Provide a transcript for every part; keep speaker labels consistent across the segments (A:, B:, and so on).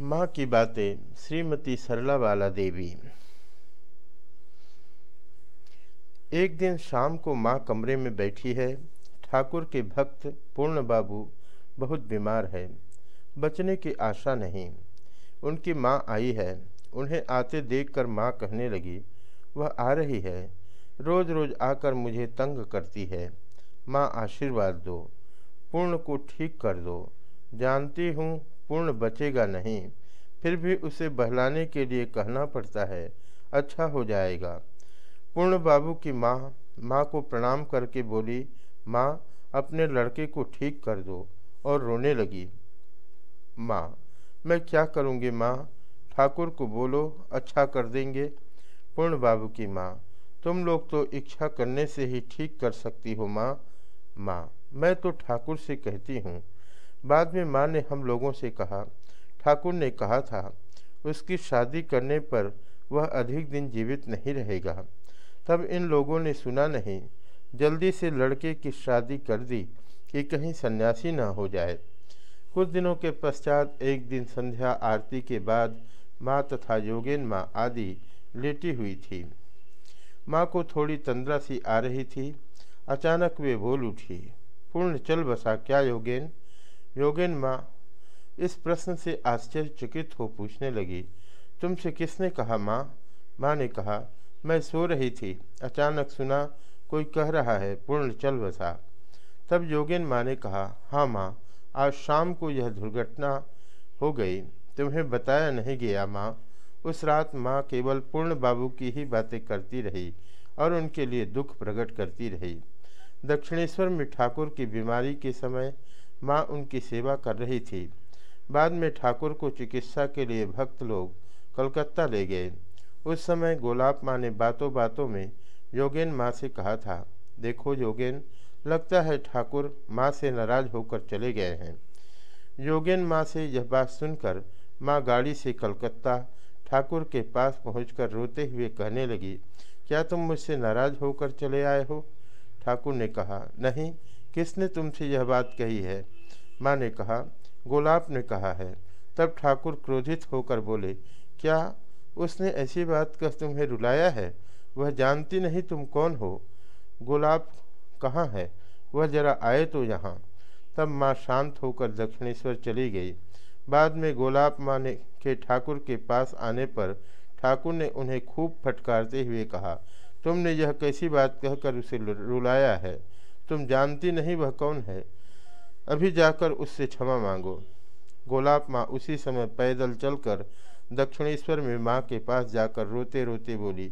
A: माँ की बातें श्रीमती सरला बाला देवी। एक दिन शाम को माँ कमरे में बैठी है। ठाकुर के भक्त पूर्ण बाबू बहुत बीमार है। बचने की आशा नहीं। उनकी माँ आई है। उन्हें आते देखकर माँ कहने लगी, वह आ रही है। रोज़ रोज़ आकर मुझे तंग करती है। माँ आशीर्वाद दो। पूर्ण को ठीक कर दो। जानती हूँ पूर्ण बचेगा नहीं। फिर भी उसे बहलाने के लिए कहना पड़ता है अच्छा हो जाएगा। पूर्ण बाबू की माँ माँ को प्रणाम करके बोली, माँ, अपने लड़के को ठीक कर दो। और रोने लगी। माँ, मैं क्या करूँगी माँ? ठाकुर को बोलो अच्छा कर देंगे। पूर्ण बाबू की माँ, तुम लोग तो इच्छा करने से ही ठीक कर सकती हो माँ। माँ, मैं तो ठाकुर से कहती हूँ। बाद में माँ ने हम लोगों से कहा, ठाकुर ने कहा था, उसकी शादी करने पर वह अधिक दिन जीवित नहीं रहेगा। तब इन लोगों ने सुना नहीं, जल्दी से लड़के की शादी कर दी कि कहीं सन्यासी ना हो जाए। कुछ दिनों के पश्चात एक दिन संध्या आरती के बाद माँ तथा योगेन माँ आदि लेटी हुई थी। माँ को थोड़ी तंद्रा सी आ रही थी। अचानक वे बोल उठी, पूर्ण चल बसा क्या योगेन? योगेन माँ, इस प्रश्न से आश्चर्यचकित हो पूछने लगी, तुमसे किसने कहा माँ? माँ ने कहा, मैं सो रही थी, अचानक सुना, कोई कह रहा है, पूर्ण चल बसा। तब योगेन माँ ने कहा हाँ माँ, आज शाम को यह दुर्घटना हो गई, तुम्हें बताया नहीं गया माँ। उस रात माँ केवल पूर्ण बाबू की ही बातें करती रही और उनके लिए दुख प्रकट करती रही। दक्षिणेश्वर में ठाकुर की बीमारी के समय माँ उनकी सेवा कर रही थी। बाद में ठाकुर को चिकित्सा के लिए भक्त लोग कलकत्ता ले गए। उस समय गोलाब माँ ने बातों बातों में योगेन माँ से कहा था, देखो योगेन, लगता है ठाकुर माँ से नाराज़ होकर चले गए हैं। योगेन माँ से यह बात सुनकर माँ गाड़ी से कलकत्ता ठाकुर के पास पहुंचकर रोते हुए कहने लगी, क्या तुम मुझसे नाराज़ होकर चले आए हो? ठाकुर ने कहा, नहीं किसने तुमसे यह बात कही है? माँ ने कहा, गोलाब ने कहा है। तब ठाकुर क्रोधित होकर बोले, क्या उसने ऐसी बात कह तुम्हें रुलाया है? वह जानती नहीं तुम कौन हो। गोलाब कहाँ है? वह जरा आए तो यहाँ। तब माँ शांत होकर दक्षिणेश्वर चली गई। बाद में गोलाब माँ ने के ठाकुर के पास आने पर ठाकुर ने उन्हें खूब फटकारते हुए कहा, तुमने यह कैसी बात कहकर उसे रुलाया है? तुम जानती नहीं वह कौन है। अभी जाकर उससे क्षमा मांगो। गोलाब माँ उसी समय पैदल चलकर दक्षिणेश्वर में माँ के पास जाकर रोते रोते बोली,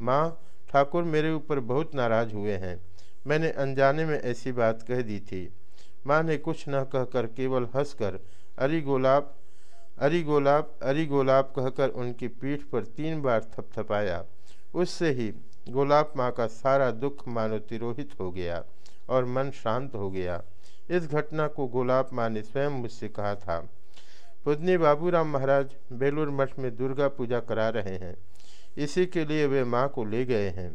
A: माँ, ठाकुर मेरे ऊपर बहुत नाराज़ हुए हैं। मैंने अनजाने में ऐसी बात कह दी थी। माँ ने कुछ न कहकर केवल हंसकर, अरे गोलाब अरे गोलाब अरे गोलाब कहकर उनकी पीठ पर तीन बार थपथपाया। उससे ही गोलाब माँ का सारा दुख मानो तिरोहित हो गया। और मन शांत हो गया। इस घटना को गोलाब माँ ने स्वयं मुझसे कहा था। पूजनी बाबूराम महाराज बेलूर मठ में दुर्गा पूजा करा रहे हैं। इसी के लिए वे माँ को ले गए हैं।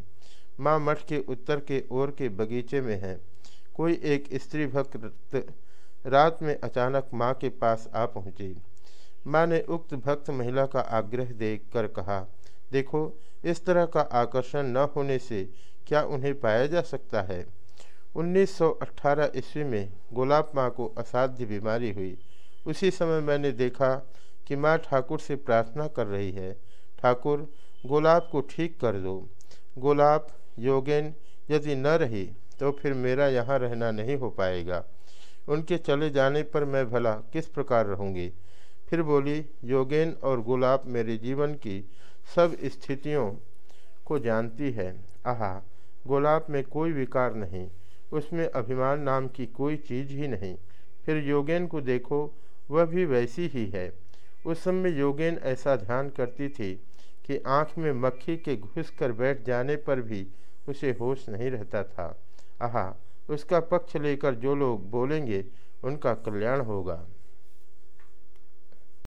A: माँ मठ के उत्तर के ओर के बगीचे में है। कोई एक स्त्री भक्त रात में अचानक माँ के पास आ पहुँची। माँ ने उक्त भक्त महिला का आग्रह देख कर कहा, देखो, इस तरह का आकर्षण न होने से क्या उन्हें पाया जा सकता है? 1918 ईस्वी में गुलाब माँ को असाध्य बीमारी हुई। उसी समय मैंने देखा कि माँ ठाकुर से प्रार्थना कर रही है, ठाकुर, गुलाब को ठीक कर दो। गुलाब, योगेन, यदि न रही तो फिर मेरा यहाँ रहना नहीं हो पाएगा। उनके चले जाने पर मैं भला किस प्रकार रहूँगी? फिर बोली, योगेन और गुलाब मेरे जीवन की सब स्थितियों को जानती है। आहा, गुलाब में कोई विकार नहीं। उसमें अभिमान नाम की कोई चीज़ ही नहीं। फिर योगेन को देखो, वह भी वैसी ही है। उस समय योगेन ऐसा ध्यान करती थी कि आँख में मक्खी के घुस कर बैठ जाने पर भी उसे होश नहीं रहता था। आह, उसका पक्ष लेकर जो लोग बोलेंगे, उनका कल्याण होगा।